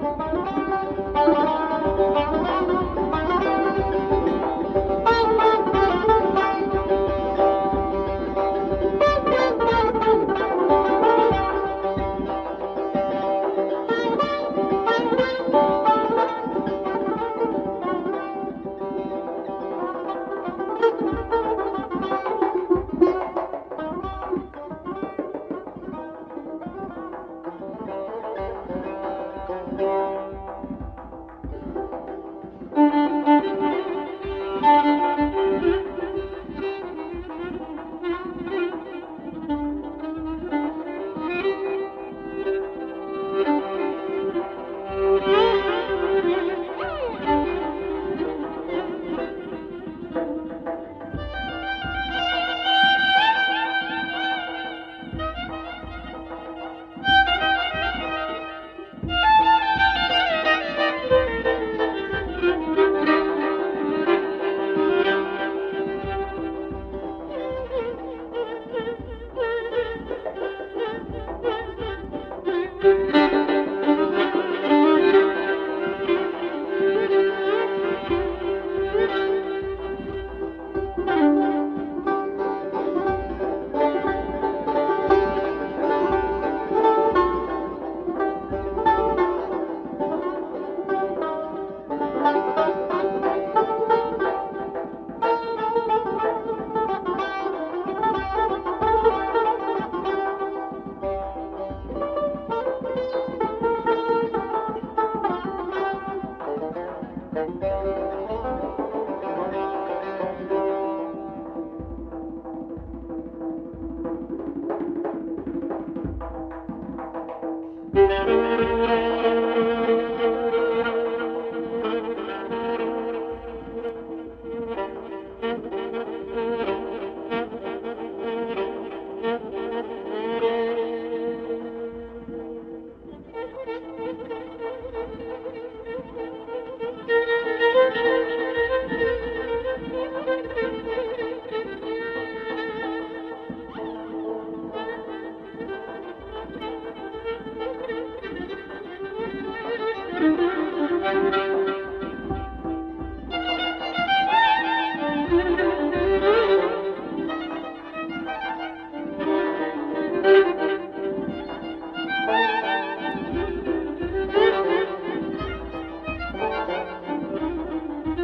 Música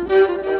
Música